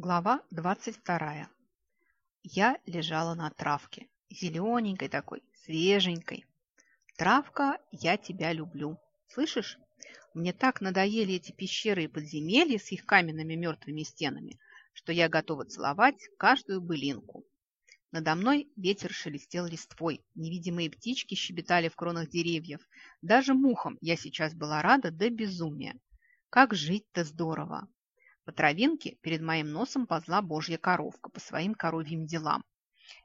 Глава 22. Я лежала на травке, зелененькой такой, свеженькой. Травка, я тебя люблю. Слышишь? Мне так надоели эти пещеры и подземелья с их каменными мертвыми стенами, что я готова целовать каждую былинку. Надо мной ветер шелестел листвой, невидимые птички щебетали в кронах деревьев. Даже мухам я сейчас была рада до безумия. Как жить-то здорово! По травинке перед моим носом ползла божья коровка по своим коровьим делам.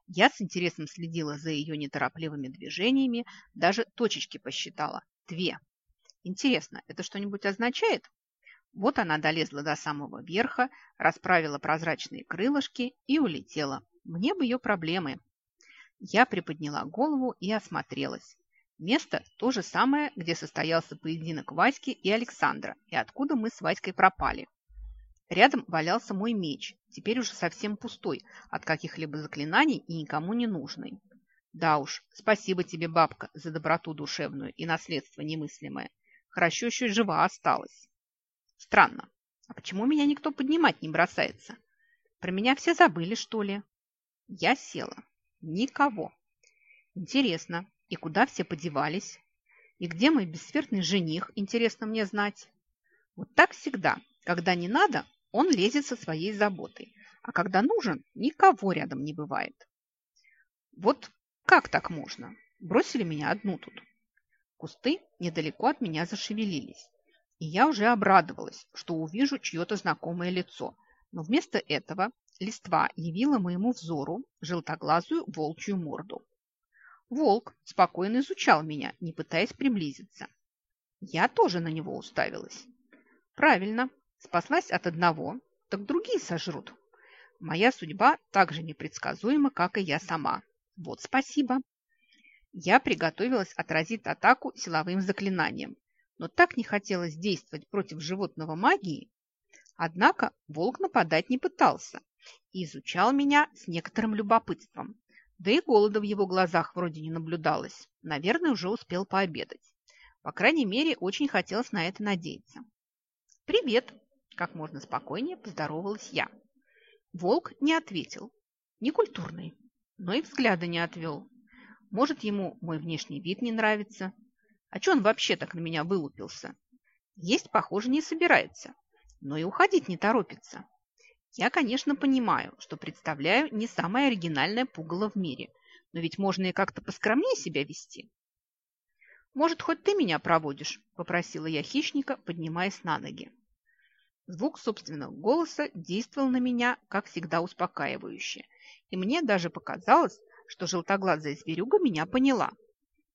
Я с интересом следила за ее неторопливыми движениями, даже точечки посчитала. Две. Интересно, это что-нибудь означает? Вот она долезла до самого верха, расправила прозрачные крылышки и улетела. Мне бы ее проблемы. Я приподняла голову и осмотрелась. Место то же самое, где состоялся поединок Васьки и Александра, и откуда мы с Васькой пропали. Рядом валялся мой меч, теперь уже совсем пустой, от каких-либо заклинаний и никому не нужный. Да уж, спасибо тебе, бабка, за доброту душевную и наследство немыслимое. Хорошо еще жива осталась. Странно, а почему меня никто поднимать не бросается? Про меня все забыли, что ли? Я села. Никого. Интересно, и куда все подевались? И где мой бессмертный жених, интересно мне знать? Вот так всегда. Когда не надо, он лезет со своей заботой, а когда нужен, никого рядом не бывает. Вот как так можно? Бросили меня одну тут. Кусты недалеко от меня зашевелились, и я уже обрадовалась, что увижу чье-то знакомое лицо, но вместо этого листва явила моему взору желтоглазую волчью морду. Волк спокойно изучал меня, не пытаясь приблизиться. Я тоже на него уставилась. Правильно, Спаслась от одного, так другие сожрут. Моя судьба так же непредсказуема, как и я сама. Вот спасибо. Я приготовилась отразить атаку силовым заклинанием, но так не хотелось действовать против животного магии. Однако волк нападать не пытался и изучал меня с некоторым любопытством. Да и голода в его глазах вроде не наблюдалось. Наверное, уже успел пообедать. По крайней мере, очень хотелось на это надеяться. «Привет!» Как можно спокойнее поздоровалась я. Волк не ответил. Некультурный, но и взгляда не отвел. Может, ему мой внешний вид не нравится? А что он вообще так на меня вылупился? Есть, похоже, не собирается, но и уходить не торопится. Я, конечно, понимаю, что представляю не самое оригинальное пугало в мире, но ведь можно и как-то поскромнее себя вести. «Может, хоть ты меня проводишь?» – попросила я хищника, поднимаясь на ноги. Звук собственного голоса действовал на меня, как всегда, успокаивающе. И мне даже показалось, что желтоглазая зверюга меня поняла.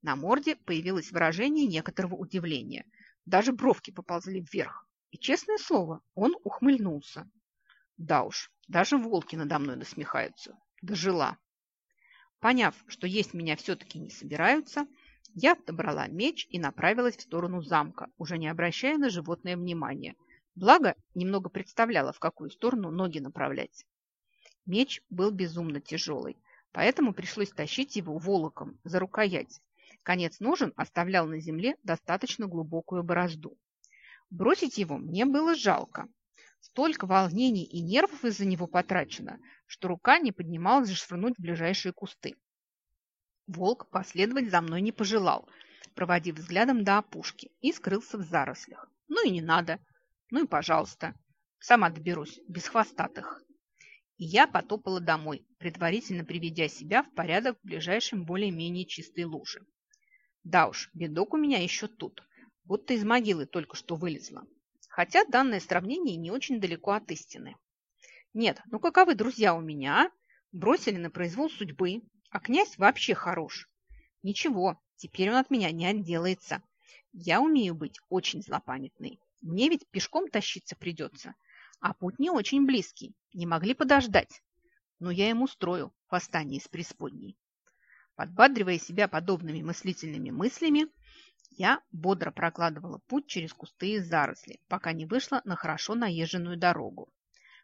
На морде появилось выражение некоторого удивления. Даже бровки поползли вверх. И, честное слово, он ухмыльнулся. Да уж, даже волки надо мной насмехаются. Дожила. Поняв, что есть меня все-таки не собираются, я отобрала меч и направилась в сторону замка, уже не обращая на животное внимания – Благо, немного представляла, в какую сторону ноги направлять. Меч был безумно тяжелый, поэтому пришлось тащить его волоком за рукоять. Конец ножен оставлял на земле достаточно глубокую борозду. Бросить его мне было жалко. Столько волнений и нервов из-за него потрачено, что рука не поднималась швырнуть в ближайшие кусты. Волк последовать за мной не пожелал, проводив взглядом до опушки, и скрылся в зарослях. Ну и не надо. Ну и пожалуйста, сама доберусь, без хвостатых. И я потопала домой, предварительно приведя себя в порядок в ближайшем более-менее чистой луже. Да уж, бедок у меня еще тут, будто из могилы только что вылезла. Хотя данное сравнение не очень далеко от истины. Нет, ну каковы друзья у меня, а? Бросили на произвол судьбы, а князь вообще хорош. Ничего, теперь он от меня не отделается. Я умею быть очень злопамятной. Мне ведь пешком тащиться придется, а путь не очень близкий, не могли подождать. Но я им устрою восстание из преисподней. Подбадривая себя подобными мыслительными мыслями, я бодро прокладывала путь через кусты и заросли, пока не вышла на хорошо наезженную дорогу.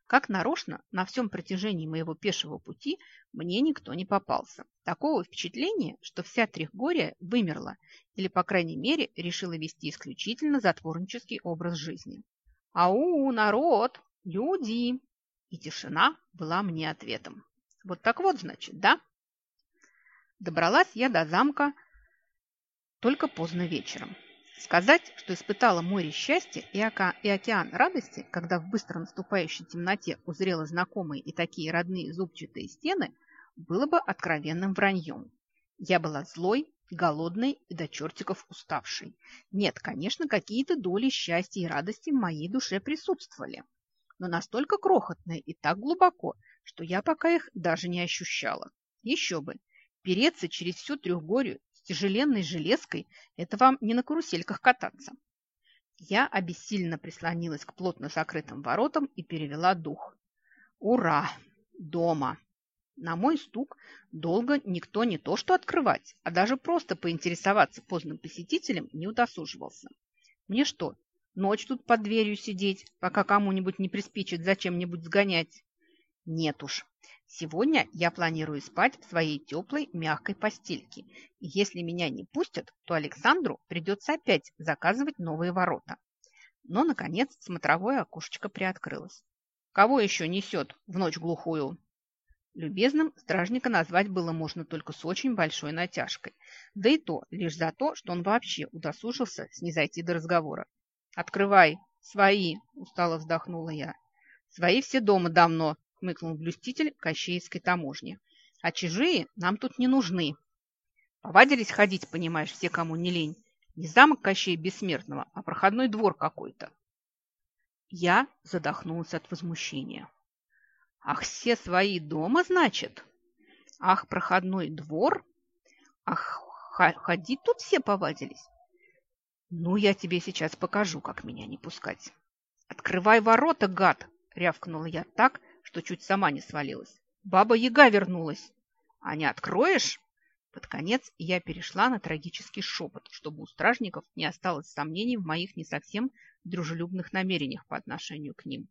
Как нарочно, на всем протяжении моего пешего пути мне никто не попался. Такого впечатления, что вся Трехгория вымерла или, по крайней мере, решила вести исключительно затворнический образ жизни. «Ау, народ! Люди!» И тишина была мне ответом. Вот так вот, значит, да? Добралась я до замка только поздно вечером. Сказать, что испытала море счастья и, ока и океан радости, когда в быстро наступающей темноте узрела знакомые и такие родные зубчатые стены, было бы откровенным враньем. Я была злой, голодной и до чертиков уставшей. Нет, конечно, какие-то доли счастья и радости в моей душе присутствовали, но настолько крохотные и так глубоко, что я пока их даже не ощущала. Еще бы, переться через всю трехгорию тяжеленной железкой – это вам не на карусельках кататься. Я обессиленно прислонилась к плотно закрытым воротам и перевела дух. Ура! Дома! На мой стук долго никто не то что открывать, а даже просто поинтересоваться поздним посетителем не удосуживался. Мне что, ночь тут под дверью сидеть, пока кому-нибудь не приспичит зачем-нибудь сгонять? Нет уж. Сегодня я планирую спать в своей теплой, мягкой постельке. И если меня не пустят, то Александру придется опять заказывать новые ворота. Но, наконец, смотровое окошечко приоткрылось. Кого еще несет в ночь глухую? Любезным стражника назвать было можно только с очень большой натяжкой. Да и то лишь за то, что он вообще удосужился снизойти до разговора. «Открывай! Свои!» – устало вздохнула я. «Свои все дома давно!» – хмыкнул блюститель Кощеевской таможни. «А чужие нам тут не нужны. Повадились ходить, понимаешь, все, кому не лень. Не замок Кощея Бессмертного, а проходной двор какой-то». Я задохнулась от возмущения. Ах, все свои дома, значит? Ах, проходной двор? Ах, ходить тут все повадились? Ну, я тебе сейчас покажу, как меня не пускать. Открывай ворота, гад! Рявкнула я так, что чуть сама не свалилась. Баба-яга вернулась. А не откроешь? Под конец я перешла на трагический шепот, чтобы у стражников не осталось сомнений в моих не совсем дружелюбных намерениях по отношению к ним.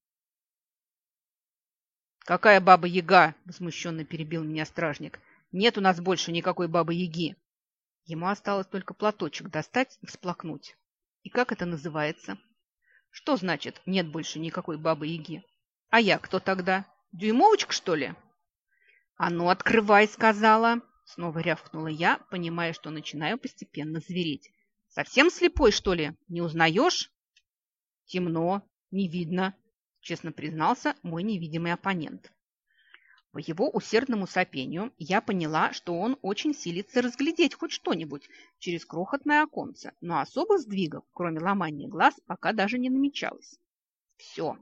«Какая баба-яга?» – возмущенно перебил меня стражник. «Нет у нас больше никакой бабы-яги». Ему осталось только платочек достать и всплакнуть. «И как это называется?» «Что значит нет больше никакой бабы-яги?» «А я кто тогда? Дюймовочка, что ли?» «А ну, открывай!» – сказала. Снова рявкнула я, понимая, что начинаю постепенно звереть. «Совсем слепой, что ли? Не узнаешь?» «Темно, не видно честно признался мой невидимый оппонент. По его усердному сопению я поняла, что он очень силится разглядеть хоть что-нибудь через крохотное оконце, но особых сдвигов, кроме ломания глаз, пока даже не намечалось. Все.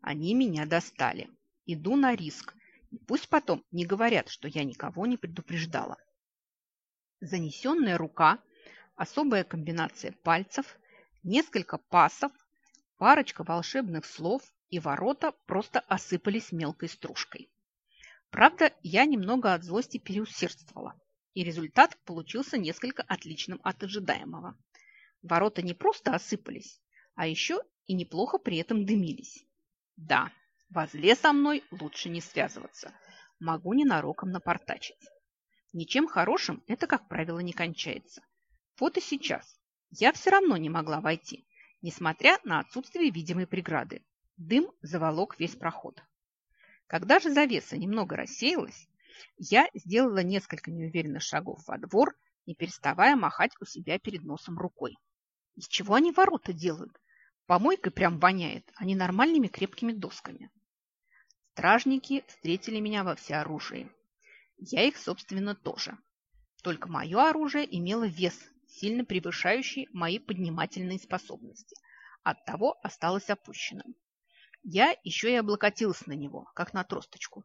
Они меня достали. Иду на риск. Пусть потом не говорят, что я никого не предупреждала. Занесенная рука, особая комбинация пальцев, несколько пасов, Парочка волшебных слов, и ворота просто осыпались мелкой стружкой. Правда, я немного от злости переусердствовала, и результат получился несколько отличным от ожидаемого. Ворота не просто осыпались, а еще и неплохо при этом дымились. Да, возле со мной лучше не связываться. Могу ненароком напортачить. Ничем хорошим это, как правило, не кончается. Вот и сейчас. Я все равно не могла войти, несмотря на отсутствие видимой преграды. Дым заволок весь проход. Когда же завеса немного рассеялась, я сделала несколько неуверенных шагов во двор, не переставая махать у себя перед носом рукой. Из чего они ворота делают? Помойкой прям воняет, а не нормальными крепкими досками. Стражники встретили меня во всеоружии. Я их, собственно, тоже. Только мое оружие имело вес, сильно превышающий мои поднимательные способности. Оттого осталось опущенным. Я еще и облокотилась на него, как на тросточку.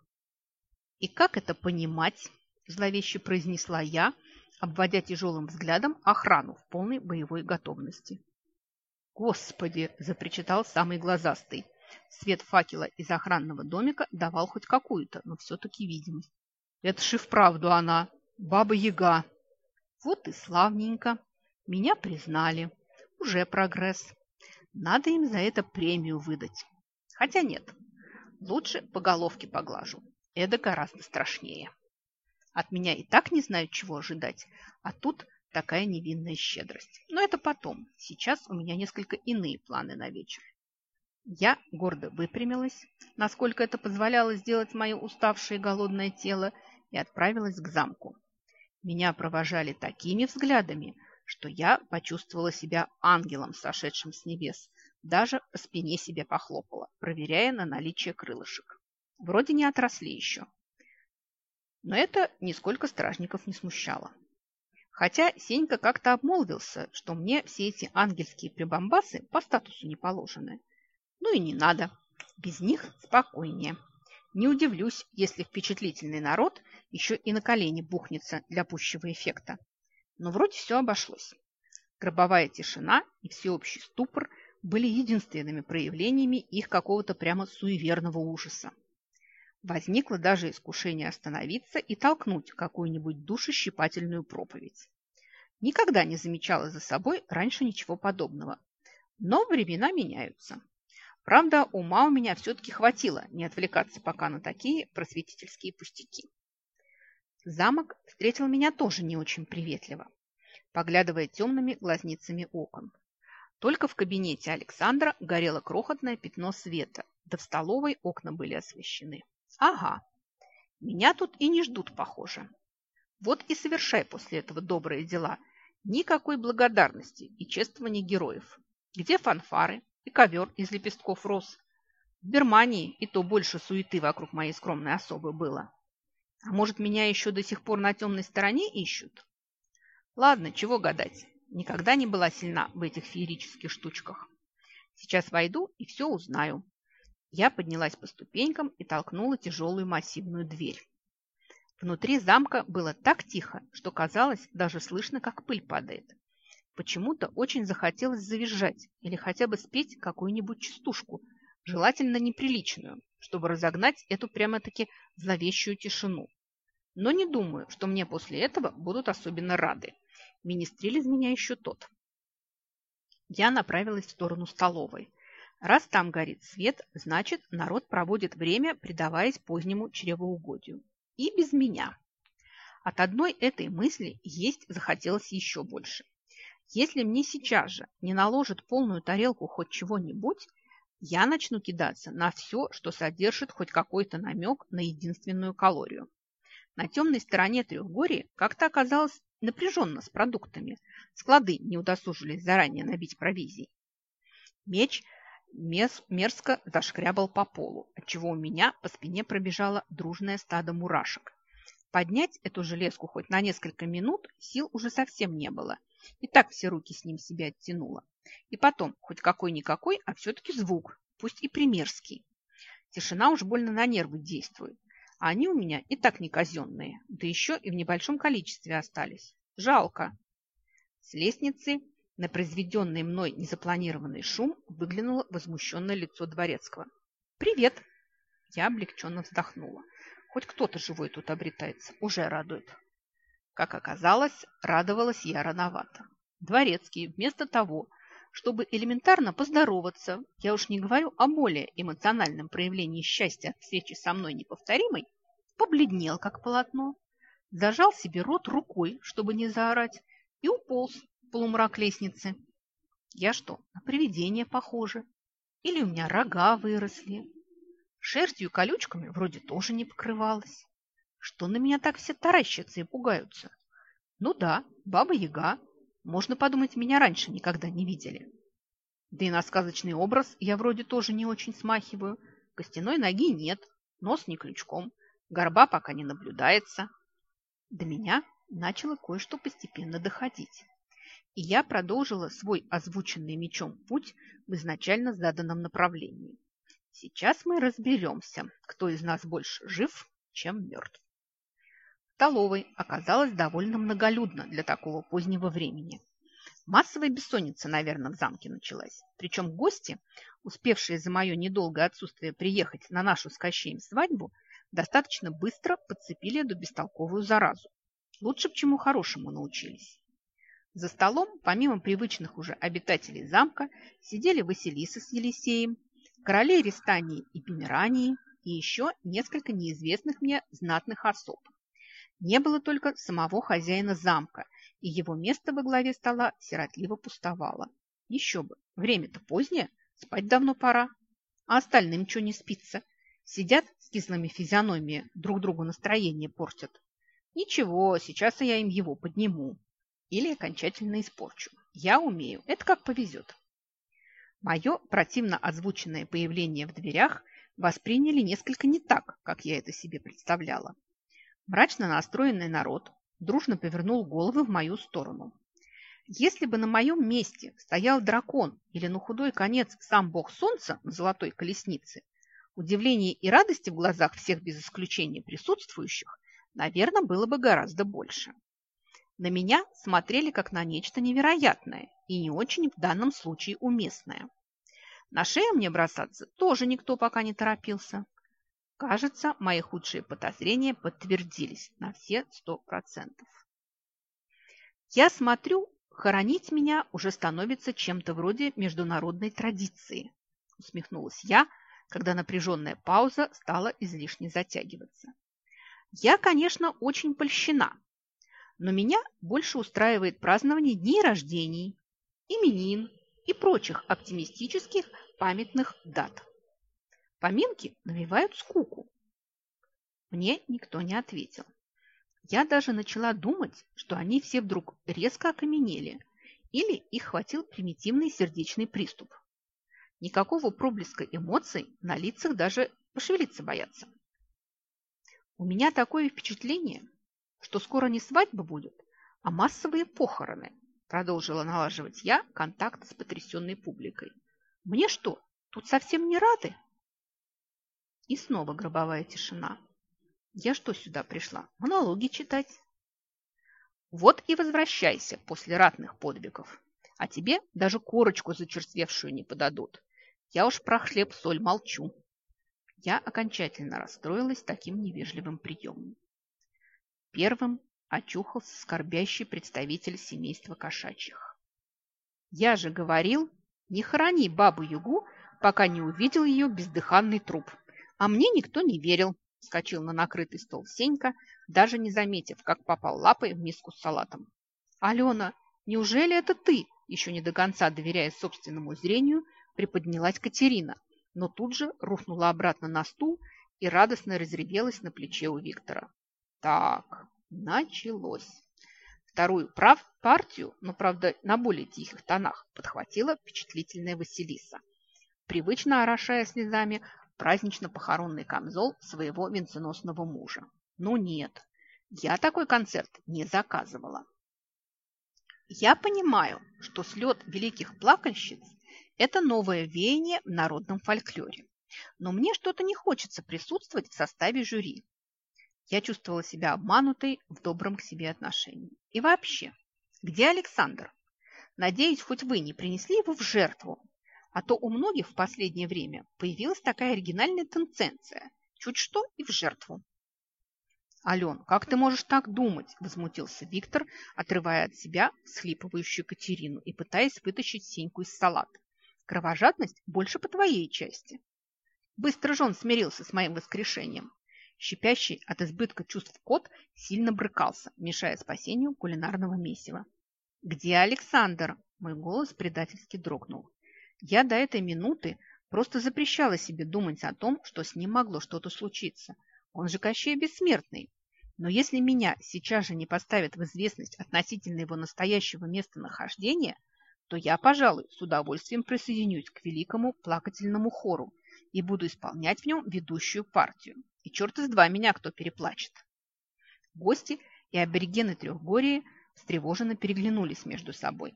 «И как это понимать?» – зловеще произнесла я, обводя тяжелым взглядом охрану в полной боевой готовности. «Господи!» – запричитал самый глазастый. Свет факела из охранного домика давал хоть какую-то, но все-таки видимость. «Это ж и вправду она, баба-яга!» Вот и славненько. Меня признали. Уже прогресс. Надо им за это премию выдать. Хотя нет, лучше по головке поглажу. Это гораздо страшнее. От меня и так не знают, чего ожидать, а тут такая невинная щедрость. Но это потом. Сейчас у меня несколько иные планы на вечер. Я гордо выпрямилась, насколько это позволяло сделать мое уставшее и голодное тело, и отправилась к замку. Меня провожали такими взглядами, что я почувствовала себя ангелом, сошедшим с небес. Даже по спине себе похлопала, проверяя на наличие крылышек. Вроде не отросли еще. Но это нисколько стражников не смущало. Хотя Сенька как-то обмолвился, что мне все эти ангельские прибамбасы по статусу не положены. Ну и не надо. Без них спокойнее. Не удивлюсь, если впечатлительный народ еще и на колени бухнется для пущего эффекта. Но вроде все обошлось. Гробовая тишина и всеобщий ступор были единственными проявлениями их какого-то прямо суеверного ужаса. Возникло даже искушение остановиться и толкнуть какую-нибудь душещипательную проповедь. Никогда не замечала за собой раньше ничего подобного. Но времена меняются. Правда, ума у меня все-таки хватило не отвлекаться пока на такие просветительские пустяки. Замок встретил меня тоже не очень приветливо, поглядывая темными глазницами окон. Только в кабинете Александра горело крохотное пятно света, да в столовой окна были освещены. Ага, меня тут и не ждут, похоже. Вот и совершай после этого добрые дела. Никакой благодарности и чествования героев. Где фанфары? И ковер из лепестков роз. В Германии и то больше суеты вокруг моей скромной особы было. А может, меня еще до сих пор на темной стороне ищут? Ладно, чего гадать. Никогда не была сильна в этих феерических штучках. Сейчас войду и все узнаю. Я поднялась по ступенькам и толкнула тяжелую массивную дверь. Внутри замка было так тихо, что казалось, даже слышно, как пыль падает. Почему-то очень захотелось завизжать или хотя бы спеть какую-нибудь частушку, желательно неприличную, чтобы разогнать эту прямо-таки зловещую тишину. Но не думаю, что мне после этого будут особенно рады. Министриль из меня еще тот. Я направилась в сторону столовой. Раз там горит свет, значит, народ проводит время, предаваясь позднему чревоугодию. И без меня. От одной этой мысли есть захотелось еще больше. Если мне сейчас же не наложат полную тарелку хоть чего-нибудь, я начну кидаться на все, что содержит хоть какой-то намек на единственную калорию. На темной стороне Трехгории как-то оказалось напряженно с продуктами. Склады не удосужились заранее набить провизией. Меч мерзко зашкрябал по полу, отчего у меня по спине пробежало дружное стадо мурашек. Поднять эту железку хоть на несколько минут сил уже совсем не было – и так все руки с ним себе оттянула. И потом, хоть какой-никакой, а все-таки звук, пусть и примерский. Тишина уж больно на нервы действует. А они у меня и так не казенные, да еще и в небольшом количестве остались. Жалко. С лестницы на произведенный мной незапланированный шум выглянуло возмущенное лицо дворецкого. «Привет!» Я облегченно вздохнула. Хоть кто-то живой тут обретается, уже радует. Как оказалось, радовалась я рановато. Дворецкий вместо того, чтобы элементарно поздороваться, я уж не говорю о более эмоциональном проявлении счастья от встречи со мной неповторимой, побледнел, как полотно, зажал себе рот рукой, чтобы не заорать, и уполз в полумрак лестницы. Я что, на привидение похоже? Или у меня рога выросли? Шерстью и колючками вроде тоже не покрывалась. Что на меня так все таращатся и пугаются? Ну да, баба-яга. Можно подумать, меня раньше никогда не видели. Да и на сказочный образ я вроде тоже не очень смахиваю. Костяной ноги нет, нос не крючком, горба пока не наблюдается. До меня начало кое-что постепенно доходить. И я продолжила свой озвученный мечом путь в изначально заданном направлении. Сейчас мы разберемся, кто из нас больше жив, чем мертв столовой оказалось довольно многолюдно для такого позднего времени. Массовая бессонница, наверное, в замке началась. Причем гости, успевшие за мое недолгое отсутствие приехать на нашу с Кощеем свадьбу, достаточно быстро подцепили эту бестолковую заразу. Лучше к чему хорошему научились. За столом, помимо привычных уже обитателей замка, сидели Василиса с Елисеем, короли Рестании и Померании и еще несколько неизвестных мне знатных особ. Не было только самого хозяина замка, и его место во главе стола сиротливо пустовало. Еще бы, время-то позднее, спать давно пора. А остальным что не спится? Сидят с кислыми физиономиями, друг другу настроение портят. Ничего, сейчас я им его подниму. Или окончательно испорчу. Я умею, это как повезет. Мое противно озвученное появление в дверях восприняли несколько не так, как я это себе представляла. Мрачно настроенный народ дружно повернул головы в мою сторону. Если бы на моем месте стоял дракон или на худой конец сам бог солнца на золотой колеснице, удивления и радости в глазах всех без исключения присутствующих, наверное, было бы гораздо больше. На меня смотрели как на нечто невероятное и не очень в данном случае уместное. На шею мне бросаться тоже никто пока не торопился. Кажется, мои худшие подозрения подтвердились на все сто процентов. Я смотрю, хоронить меня уже становится чем-то вроде международной традиции, усмехнулась я, когда напряженная пауза стала излишне затягиваться. Я, конечно, очень польщена, но меня больше устраивает празднование дней рождений, именин и прочих оптимистических памятных дат. Поминки навевают скуку. Мне никто не ответил. Я даже начала думать, что они все вдруг резко окаменели или их хватил примитивный сердечный приступ. Никакого проблеска эмоций на лицах даже пошевелиться боятся. У меня такое впечатление, что скоро не свадьба будет, а массовые похороны, продолжила налаживать я контакт с потрясенной публикой. Мне что, тут совсем не рады? И снова гробовая тишина. Я что сюда пришла? Монологи читать. Вот и возвращайся после ратных подвигов. А тебе даже корочку зачерствевшую не подадут. Я уж про хлеб-соль молчу. Я окончательно расстроилась таким невежливым приемом. Первым очухался скорбящий представитель семейства кошачьих. Я же говорил, не храни бабу-ягу, пока не увидел ее бездыханный труп. А мне никто не верил, вскочил на накрытый стол Сенька, даже не заметив, как попал лапой в миску с салатом. «Алена, неужели это ты?» Еще не до конца доверяя собственному зрению, приподнялась Катерина, но тут же рухнула обратно на стул и радостно разревелась на плече у Виктора. Так, началось. Вторую прав партию, но, правда, на более тихих тонах, подхватила впечатлительная Василиса, привычно орошая слезами празднично-похоронный камзол своего венценосного мужа. Ну нет, я такой концерт не заказывала. Я понимаю, что слет великих плакальщиц – это новое веяние в народном фольклоре. Но мне что-то не хочется присутствовать в составе жюри. Я чувствовала себя обманутой в добром к себе отношении. И вообще, где Александр? Надеюсь, хоть вы не принесли его в жертву, а то у многих в последнее время появилась такая оригинальная тенденция. Чуть что и в жертву. «Ален, как ты можешь так думать?» – возмутился Виктор, отрывая от себя схлипывающую Катерину и пытаясь вытащить Сеньку из салата. «Кровожадность больше по твоей части». Быстро же он смирился с моим воскрешением. Щипящий от избытка чувств кот сильно брыкался, мешая спасению кулинарного месива. «Где Александр?» – мой голос предательски дрогнул. Я до этой минуты просто запрещала себе думать о том, что с ним могло что-то случиться. Он же Кощей бессмертный. Но если меня сейчас же не поставят в известность относительно его настоящего местонахождения, то я, пожалуй, с удовольствием присоединюсь к великому плакательному хору и буду исполнять в нем ведущую партию. И черт из два меня кто переплачет. Гости и аборигены Трехгории встревоженно переглянулись между собой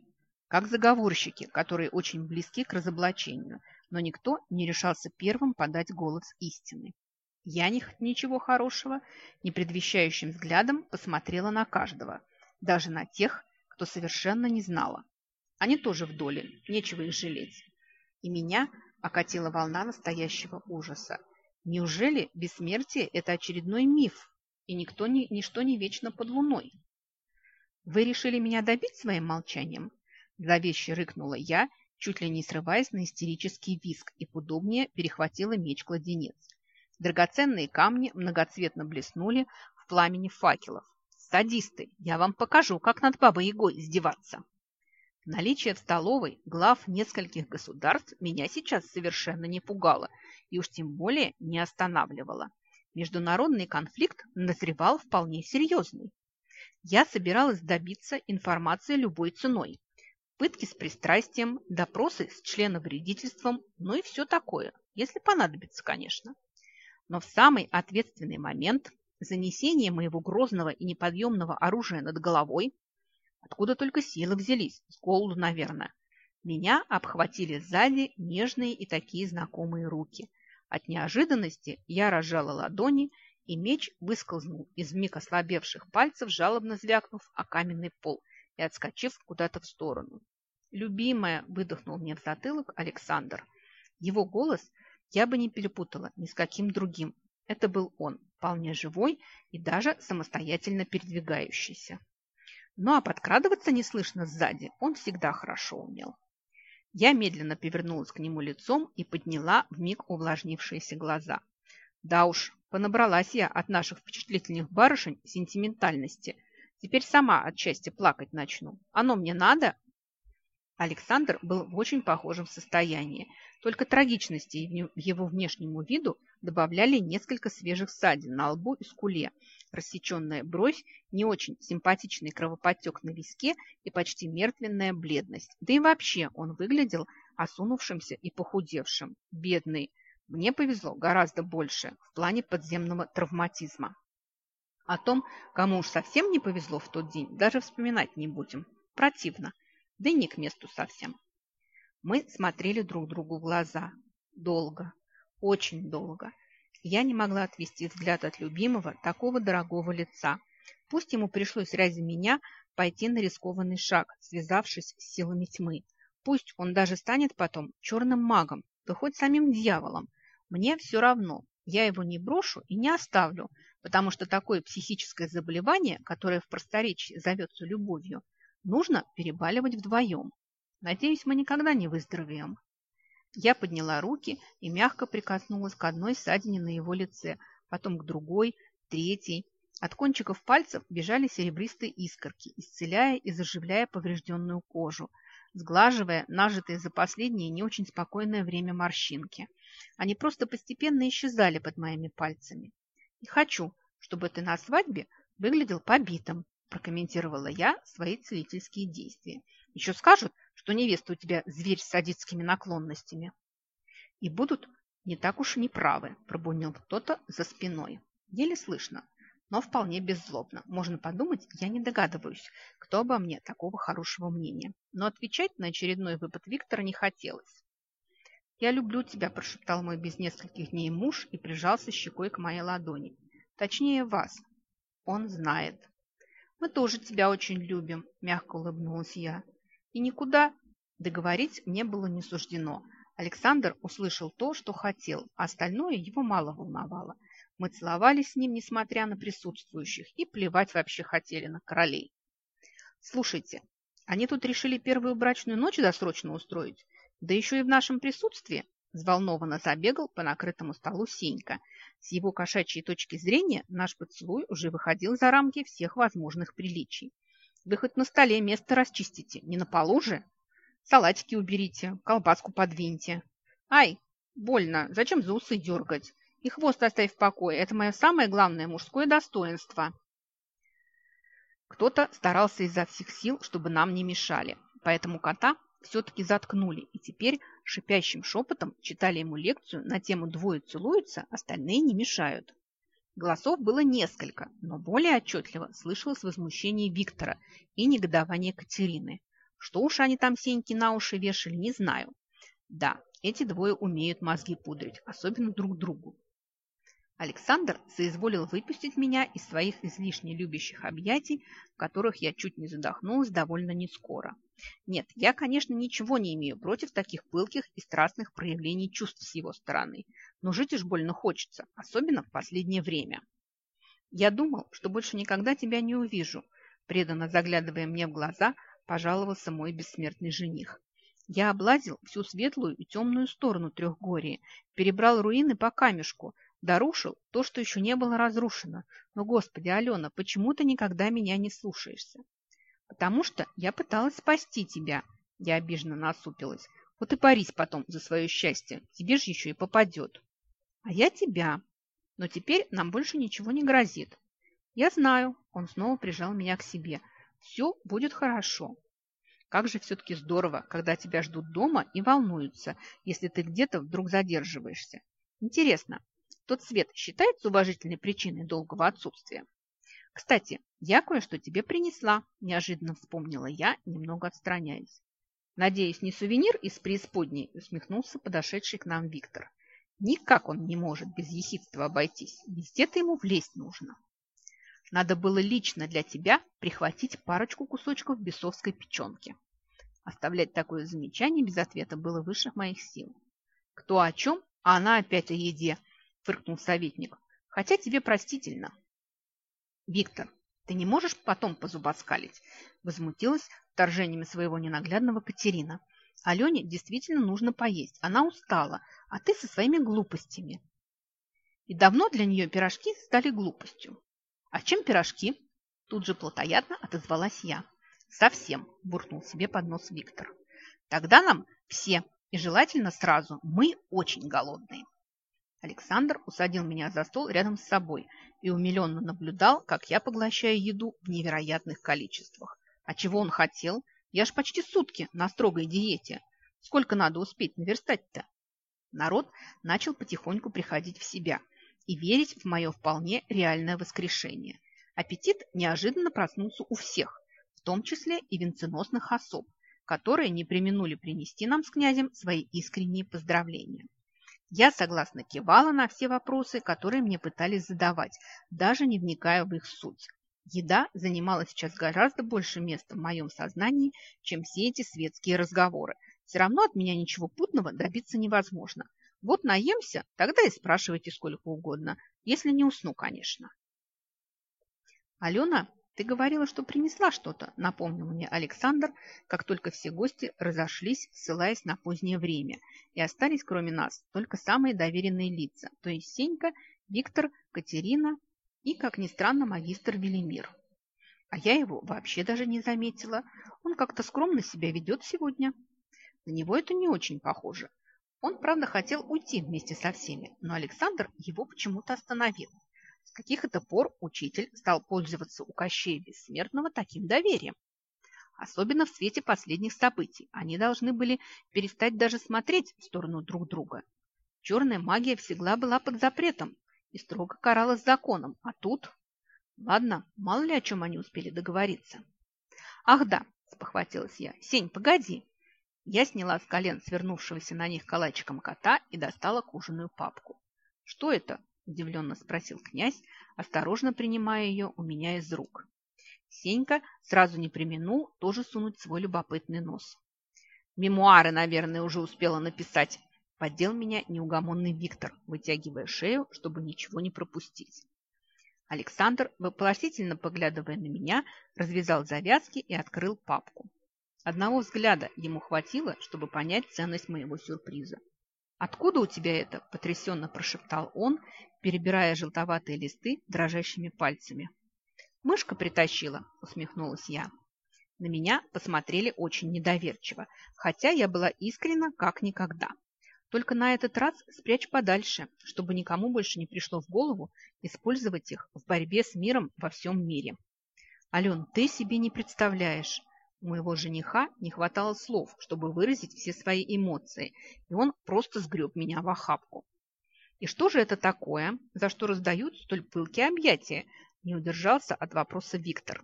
как заговорщики, которые очень близки к разоблачению, но никто не решался первым подать голос истины. Я них ничего хорошего, не предвещающим взглядом посмотрела на каждого, даже на тех, кто совершенно не знала. Они тоже в доле, нечего их жалеть. И меня окатила волна настоящего ужаса. Неужели бессмертие – это очередной миф, и никто ни, ничто не вечно под луной? Вы решили меня добить своим молчанием? Зловеще рыкнула я, чуть ли не срываясь на истерический виск и удобнее перехватила меч-кладенец. Драгоценные камни многоцветно блеснули в пламени факелов. «Садисты, я вам покажу, как над бабой Егой издеваться!» Наличие в столовой глав нескольких государств меня сейчас совершенно не пугало и уж тем более не останавливало. Международный конфликт назревал вполне серьезный. Я собиралась добиться информации любой ценой. Пытки с пристрастием, допросы с членовредительством, ну и все такое, если понадобится, конечно. Но в самый ответственный момент занесение моего грозного и неподъемного оружия над головой, откуда только силы взялись, с голоду, наверное, меня обхватили сзади нежные и такие знакомые руки. От неожиданности я разжала ладони, и меч выскользнул из вмиг ослабевших пальцев, жалобно звякнув о каменный пол и отскочив куда-то в сторону. «Любимая!» – выдохнул мне в затылок Александр. Его голос я бы не перепутала ни с каким другим. Это был он, вполне живой и даже самостоятельно передвигающийся. Ну а подкрадываться неслышно сзади он всегда хорошо умел. Я медленно повернулась к нему лицом и подняла вмиг увлажнившиеся глаза. Да уж, понабралась я от наших впечатлительных барышень сентиментальности. Теперь сама от счастья плакать начну. Оно мне надо? Александр был в очень похожем состоянии. Только трагичности его внешнему виду добавляли несколько свежих ссадин на лбу и скуле, рассеченная бровь, не очень симпатичный кровоподтек на виске и почти мертвенная бледность. Да и вообще он выглядел осунувшимся и похудевшим. Бедный. Мне повезло гораздо больше в плане подземного травматизма. О том, кому уж совсем не повезло в тот день, даже вспоминать не будем. Противно да и не к месту совсем. Мы смотрели друг другу в глаза. Долго, очень долго. Я не могла отвести взгляд от любимого, такого дорогого лица. Пусть ему пришлось ради меня пойти на рискованный шаг, связавшись с силами тьмы. Пусть он даже станет потом черным магом, да хоть самим дьяволом. Мне все равно, я его не брошу и не оставлю, потому что такое психическое заболевание, которое в просторечии зовется любовью, Нужно перебаливать вдвоем. Надеюсь, мы никогда не выздоровеем. Я подняла руки и мягко прикоснулась к одной ссадине на его лице, потом к другой, третьей. От кончиков пальцев бежали серебристые искорки, исцеляя и заживляя поврежденную кожу, сглаживая нажитые за последнее не очень спокойное время морщинки. Они просто постепенно исчезали под моими пальцами. И хочу, чтобы ты на свадьбе выглядел побитым, прокомментировала я свои целительские действия. Еще скажут, что невеста у тебя зверь с садистскими наклонностями. И будут не так уж неправы, пробунил кто-то за спиной. Еле слышно, но вполне беззлобно. Можно подумать, я не догадываюсь, кто обо мне такого хорошего мнения. Но отвечать на очередной выпад Виктора не хотелось. «Я люблю тебя», – прошептал мой без нескольких дней муж и прижался щекой к моей ладони. «Точнее, вас. Он знает». «Мы тоже тебя очень любим», – мягко улыбнулась я. «И никуда договорить мне было не суждено. Александр услышал то, что хотел, а остальное его мало волновало. Мы целовались с ним, несмотря на присутствующих, и плевать вообще хотели на королей. «Слушайте, они тут решили первую брачную ночь досрочно устроить, да еще и в нашем присутствии?» Взволнованно забегал по накрытому столу Сенька. С его кошачьей точки зрения наш поцелуй уже выходил за рамки всех возможных приличий. Вы хоть на столе место расчистите, не на полу же. Салатики уберите, колбаску подвиньте. Ай, больно, зачем за усы дергать? И хвост оставь в покое, это мое самое главное мужское достоинство. Кто-то старался изо всех сил, чтобы нам не мешали, поэтому кота все-таки заткнули, и теперь шипящим шепотом читали ему лекцию на тему «Двое целуются, остальные не мешают». Голосов было несколько, но более отчетливо слышалось возмущение Виктора и негодование Катерины. Что уж они там сеньки на уши вешали, не знаю. Да, эти двое умеют мозги пудрить, особенно друг другу. Александр соизволил выпустить меня из своих излишне любящих объятий, в которых я чуть не задохнулась довольно нескоро. Нет, я, конечно, ничего не имею против таких пылких и страстных проявлений чувств с его стороны, но жить уж больно хочется, особенно в последнее время. Я думал, что больше никогда тебя не увижу, преданно заглядывая мне в глаза, пожаловался мой бессмертный жених. Я облазил всю светлую и темную сторону Трехгории, перебрал руины по камешку, дорушил то, что еще не было разрушено. Но, Господи, Алена, почему ты никогда меня не слушаешься? потому что я пыталась спасти тебя, Я обиженно насупилась. Вот и парись потом за свое счастье. Тебе же еще и попадет. А я тебя. Но теперь нам больше ничего не грозит. Я знаю. Он снова прижал меня к себе. Все будет хорошо. Как же все-таки здорово, когда тебя ждут дома и волнуются, если ты где-то вдруг задерживаешься. Интересно, тот свет считается уважительной причиной долгого отсутствия? Кстати, я кое-что тебе принесла, неожиданно вспомнила я, немного отстраняясь. Надеюсь, не сувенир из преисподней, усмехнулся подошедший к нам Виктор. Никак он не может без ехидства обойтись. Везде-то ему влезть нужно. Надо было лично для тебя прихватить парочку кусочков бесовской печенки. Оставлять такое замечание без ответа было выше моих сил. Кто о чем, а она опять о еде, фыркнул советник. Хотя тебе простительно. Виктор, ты не можешь потом позубоскалить? Возмутилась вторжениями своего ненаглядного Катерина. Алене действительно нужно поесть. Она устала, а ты со своими глупостями. И давно для нее пирожки стали глупостью. «А чем пирожки?» Тут же плотоядно отозвалась я. «Совсем», – буркнул себе под нос Виктор. «Тогда нам все, и желательно сразу, мы очень голодные». Александр усадил меня за стол рядом с собой и умиленно наблюдал, как я поглощаю еду в невероятных количествах. А чего он хотел? Я ж почти сутки на строгой диете. Сколько надо успеть наверстать-то? Народ начал потихоньку приходить в себя – и верить в мое вполне реальное воскрешение. Аппетит неожиданно проснулся у всех, в том числе и венценосных особ, которые не применули принести нам с князем свои искренние поздравления. Я согласно кивала на все вопросы, которые мне пытались задавать, даже не вникая в их суть. Еда занимала сейчас гораздо больше места в моем сознании, чем все эти светские разговоры. Все равно от меня ничего путного добиться невозможно. Вот наемся, тогда и спрашивайте сколько угодно, если не усну, конечно. Алена, ты говорила, что принесла что-то, напомнил мне Александр, как только все гости разошлись, ссылаясь на позднее время, и остались, кроме нас, только самые доверенные лица, то есть Сенька, Виктор, Катерина и, как ни странно, магистр Велимир. А я его вообще даже не заметила. Он как-то скромно себя ведет сегодня. На него это не очень похоже. Он, правда, хотел уйти вместе со всеми, но Александр его почему-то остановил. С каких это пор учитель стал пользоваться у Кощея Бессмертного таким доверием? Особенно в свете последних событий. Они должны были перестать даже смотреть в сторону друг друга. Черная магия всегда была под запретом и строго каралась законом. А тут... Ладно, мало ли о чем они успели договориться. Ах да, спохватилась я. Сень, погоди. Я сняла с колен свернувшегося на них калачиком кота и достала кожаную папку. «Что это?» – удивленно спросил князь, осторожно принимая ее у меня из рук. Сенька сразу не применул тоже сунуть свой любопытный нос. «Мемуары, наверное, уже успела написать», – поддел меня неугомонный Виктор, вытягивая шею, чтобы ничего не пропустить. Александр, вопросительно поглядывая на меня, развязал завязки и открыл папку. Одного взгляда ему хватило, чтобы понять ценность моего сюрприза. «Откуда у тебя это?» – потрясенно прошептал он, перебирая желтоватые листы дрожащими пальцами. «Мышка притащила», – усмехнулась я. На меня посмотрели очень недоверчиво, хотя я была искренна как никогда. Только на этот раз спрячь подальше, чтобы никому больше не пришло в голову использовать их в борьбе с миром во всем мире. Ален, ты себе не представляешь, у моего жениха не хватало слов, чтобы выразить все свои эмоции, и он просто сгреб меня в охапку. «И что же это такое, за что раздают столь пылкие объятия?» не удержался от вопроса Виктор.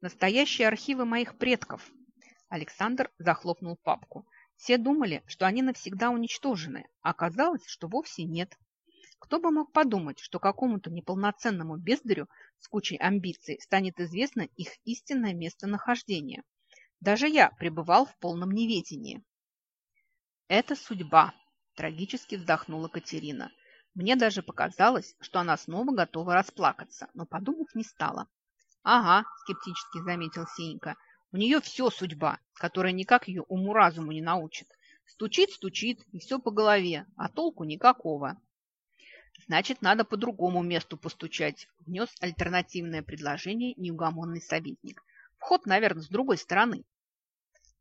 «Настоящие архивы моих предков». Александр захлопнул папку. Все думали, что они навсегда уничтожены, а оказалось, что вовсе нет. Кто бы мог подумать, что какому-то неполноценному бездарю с кучей амбиций станет известно их истинное местонахождение. Даже я пребывал в полном неведении. «Это судьба», – трагически вздохнула Катерина. Мне даже показалось, что она снова готова расплакаться, но подумав не стала. «Ага», – скептически заметил Сенька, – «у нее все судьба, которая никак ее уму-разуму не научит. Стучит, стучит, и все по голове, а толку никакого». Значит, надо по другому месту постучать, внес альтернативное предложение неугомонный советник. Вход, наверное, с другой стороны.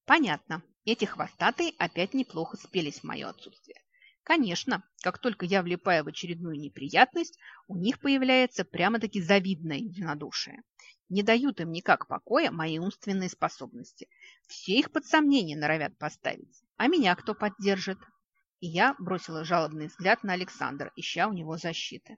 Понятно. Эти хвостатые опять неплохо спелись в мое отсутствие. Конечно, как только я влипаю в очередную неприятность, у них появляется прямо-таки завидное единодушие. Не дают им никак покоя мои умственные способности. Все их под сомнение норовят поставить. А меня кто поддержит? И я бросила жалобный взгляд на Александра, ища у него защиты.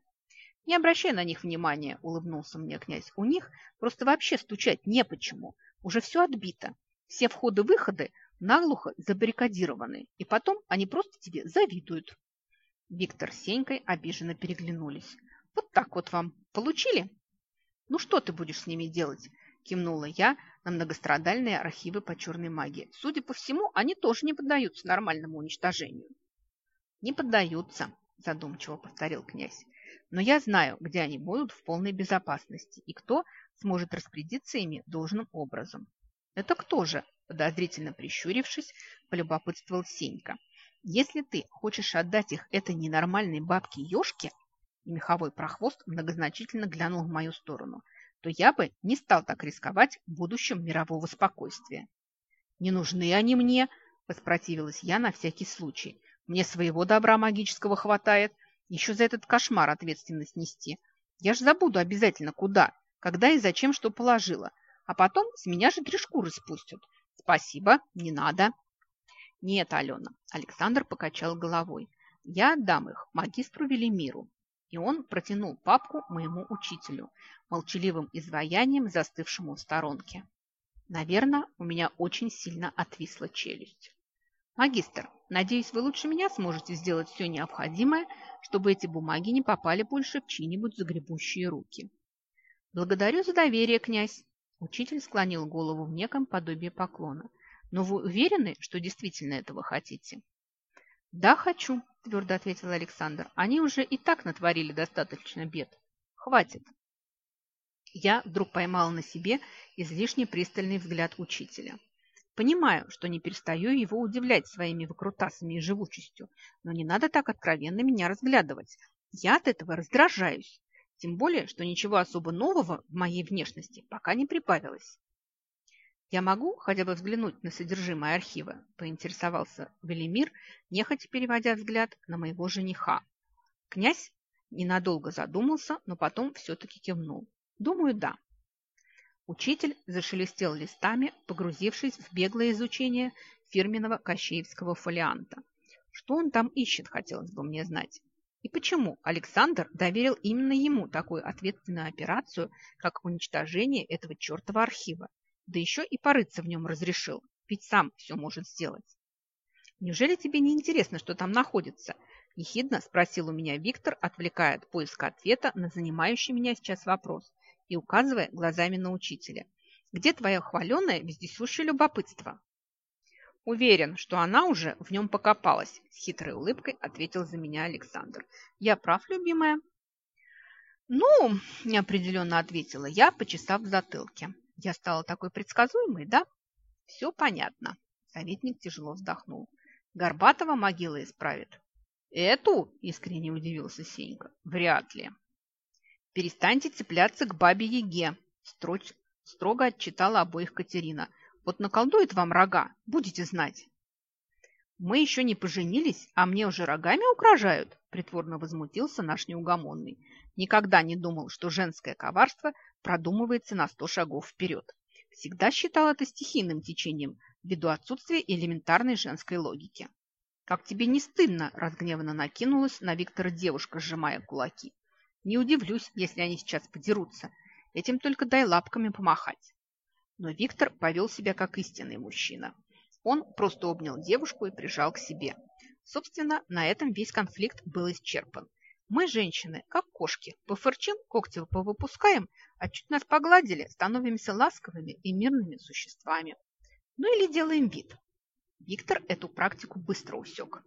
«Не обращай на них внимания», – улыбнулся мне князь. «У них просто вообще стучать не почему. Уже все отбито. Все входы-выходы наглухо забаррикадированы, и потом они просто тебе завидуют. Виктор с Сенькой обиженно переглянулись. Вот так вот вам. Получили? Ну что ты будешь с ними делать? Кивнула я на многострадальные архивы по черной магии. Судя по всему, они тоже не поддаются нормальному уничтожению. Не поддаются, задумчиво повторил князь. Но я знаю, где они будут в полной безопасности и кто сможет распорядиться ими должным образом. Это кто же? Подозрительно прищурившись, полюбопытствовал Сенька. «Если ты хочешь отдать их этой ненормальной бабке-ешке, и меховой прохвост многозначительно глянул в мою сторону, то я бы не стал так рисковать будущем мирового спокойствия. «Не нужны они мне», – воспротивилась я на всякий случай. «Мне своего добра магического хватает. Еще за этот кошмар ответственность нести. Я ж забуду обязательно куда, когда и зачем что положила. А потом с меня же три шкуры спустят. Спасибо, не надо. Нет, Алена, Александр покачал головой. Я отдам их магистру Велимиру. И он протянул папку моему учителю, молчаливым изваянием, застывшему в сторонке. Наверное, у меня очень сильно отвисла челюсть. Магистр, надеюсь, вы лучше меня сможете сделать все необходимое, чтобы эти бумаги не попали больше в чьи-нибудь загребущие руки. Благодарю за доверие, князь. Учитель склонил голову в неком подобии поклона. «Но вы уверены, что действительно этого хотите?» «Да, хочу», – твердо ответил Александр. «Они уже и так натворили достаточно бед. Хватит». Я вдруг поймала на себе излишне пристальный взгляд учителя. Понимаю, что не перестаю его удивлять своими выкрутасами и живучестью, но не надо так откровенно меня разглядывать. Я от этого раздражаюсь. Тем более, что ничего особо нового в моей внешности пока не прибавилось. «Я могу хотя бы взглянуть на содержимое архива?» – поинтересовался Велимир, нехотя переводя взгляд на моего жениха. Князь ненадолго задумался, но потом все-таки кивнул. «Думаю, да». Учитель зашелестел листами, погрузившись в беглое изучение фирменного кощеевского фолианта. Что он там ищет, хотелось бы мне знать. И почему Александр доверил именно ему такую ответственную операцию, как уничтожение этого чертова архива? Да еще и порыться в нем разрешил, ведь сам все может сделать. «Неужели тебе не интересно, что там находится?» – ехидно спросил у меня Виктор, отвлекая от поиска ответа на занимающий меня сейчас вопрос и указывая глазами на учителя. «Где твое хваленое вездесущее любопытство?» Уверен, что она уже в нем покопалась, с хитрой улыбкой ответил за меня Александр. Я прав, любимая? Ну, неопределенно ответила я, почесав в затылке. Я стала такой предсказуемой, да? Все понятно. Советник тяжело вздохнул. Горбатова могила исправит. Эту? Искренне удивился Сенька. Вряд ли. Перестаньте цепляться к бабе Еге, строго отчитала обоих Катерина – вот наколдует вам рога, будете знать. Мы еще не поженились, а мне уже рогами угрожают, притворно возмутился наш неугомонный. Никогда не думал, что женское коварство продумывается на сто шагов вперед. Всегда считал это стихийным течением ввиду отсутствия элементарной женской логики. «Как тебе не стыдно?» – разгневанно накинулась на Виктора девушка, сжимая кулаки. «Не удивлюсь, если они сейчас подерутся. Этим только дай лапками помахать». Но Виктор повел себя как истинный мужчина. Он просто обнял девушку и прижал к себе. Собственно, на этом весь конфликт был исчерпан. Мы, женщины, как кошки, пофырчим, когти повыпускаем, а чуть нас погладили, становимся ласковыми и мирными существами. Ну или делаем вид. Виктор эту практику быстро усек.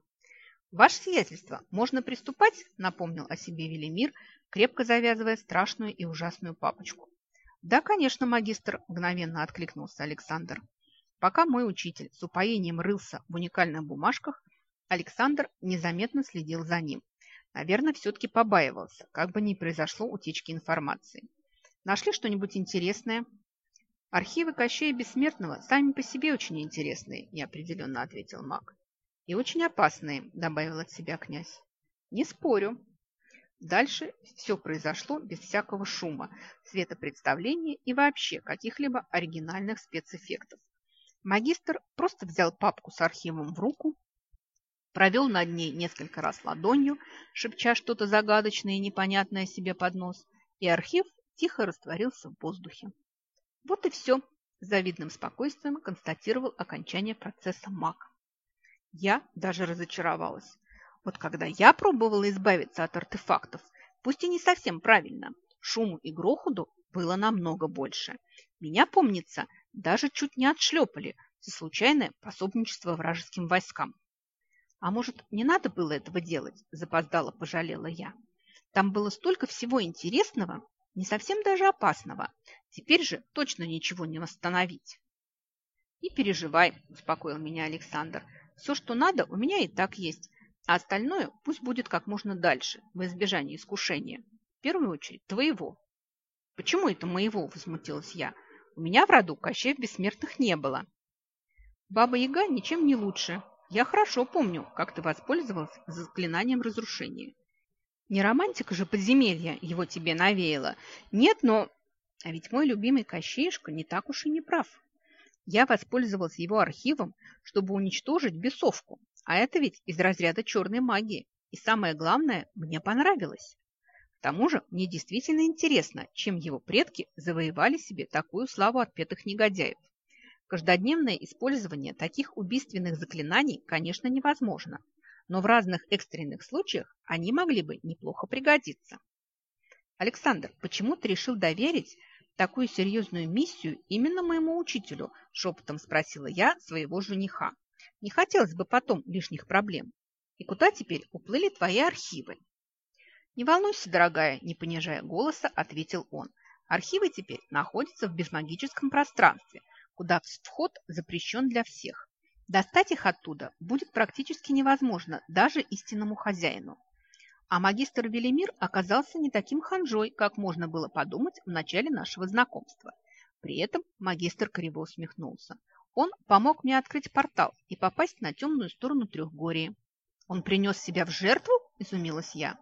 «Ваше сиятельство, можно приступать?» – напомнил о себе Велимир, крепко завязывая страшную и ужасную папочку. «Да, конечно, магистр», – мгновенно откликнулся Александр. Пока мой учитель с упоением рылся в уникальных бумажках, Александр незаметно следил за ним. Наверное, все-таки побаивался, как бы ни произошло утечки информации. Нашли что-нибудь интересное? Архивы Кощея Бессмертного сами по себе очень интересные, неопределенно ответил маг. И очень опасные, добавил от себя князь. Не спорю. Дальше все произошло без всякого шума, светопредставления и вообще каких-либо оригинальных спецэффектов. Магистр просто взял папку с архивом в руку, провел над ней несколько раз ладонью, шепча что-то загадочное и непонятное себе под нос, и архив тихо растворился в воздухе. Вот и все, с завидным спокойствием констатировал окончание процесса маг. Я даже разочаровалась. Вот когда я пробовала избавиться от артефактов, пусть и не совсем правильно, шуму и грохоту было намного больше. Меня, помнится, даже чуть не отшлепали за случайное пособничество вражеским войскам. А может, не надо было этого делать, запоздало пожалела я. Там было столько всего интересного, не совсем даже опасного. Теперь же точно ничего не восстановить. Не переживай, успокоил меня Александр. Все, что надо, у меня и так есть. А остальное пусть будет как можно дальше, в избежание искушения. В первую очередь, твоего. Почему это моего, возмутилась я. У меня в роду Кощеев бессмертных не было. Баба-яга ничем не лучше. Я хорошо помню, как ты воспользовалась заклинанием разрушения. Не романтика же подземелья его тебе навеяла. Нет, но... А ведь мой любимый Кощеюшка не так уж и не прав. Я воспользовалась его архивом, чтобы уничтожить бесовку. А это ведь из разряда черной магии. И самое главное, мне понравилось. К тому же мне действительно интересно, чем его предки завоевали себе такую славу отпетых негодяев. Каждодневное использование таких убийственных заклинаний, конечно, невозможно, но в разных экстренных случаях они могли бы неплохо пригодиться. Александр, почему ты решил доверить такую серьезную миссию именно моему учителю? Шепотом спросила я своего жениха. Не хотелось бы потом лишних проблем. И куда теперь уплыли твои архивы? «Не волнуйся, дорогая», – не понижая голоса, ответил он. «Архивы теперь находятся в безмагическом пространстве, куда вход запрещен для всех. Достать их оттуда будет практически невозможно даже истинному хозяину. А магистр Велимир оказался не таким ханжой, как можно было подумать в начале нашего знакомства. При этом магистр криво усмехнулся. Он помог мне открыть портал и попасть на темную сторону Трехгории. «Он принес себя в жертву?» – изумилась я.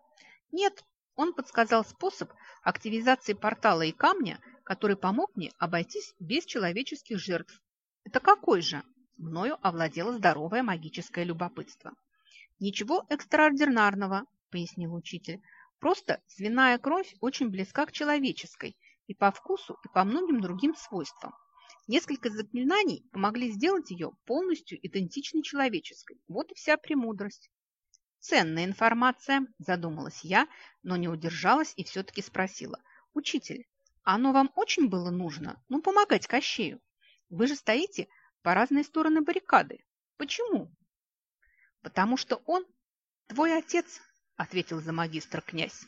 Нет, он подсказал способ активизации портала и камня, который помог мне обойтись без человеческих жертв. Это какой же? Мною овладело здоровое магическое любопытство. Ничего экстраординарного, пояснил учитель. Просто свиная кровь очень близка к человеческой и по вкусу, и по многим другим свойствам. Несколько заклинаний помогли сделать ее полностью идентичной человеческой. Вот и вся премудрость. Ценная информация, задумалась я, но не удержалась и все-таки спросила. Учитель, оно вам очень было нужно? Ну, помогать Кощею. Вы же стоите по разные стороны баррикады. Почему? Потому что он твой отец, ответил за магистр князь.